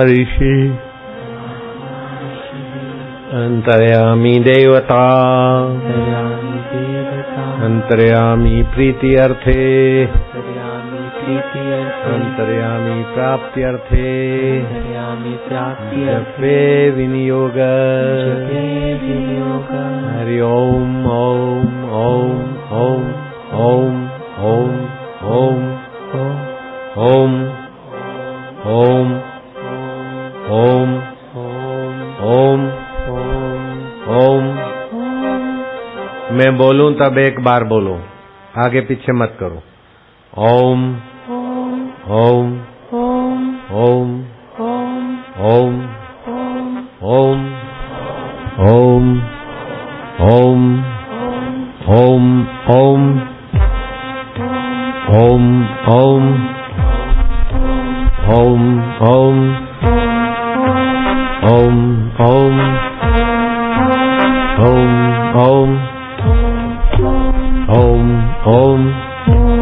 ऋषि अन्तर्यामि देवता अन्तर्यामि प्रीति अर्थे प्राप्त्यर्थे दयामि प्राप्त्यर्थे जपे विनियोग हरि ओम ओम ओम ओम ओम ओम ओम ओम ओम मैं बोलूँ तब एक बार बोलो आगे पीछे मत करो ओम ओम ओम ओम ओम ओम ओम ओम ओम ओम ओम ओम ओम ओम ओम Om, Om.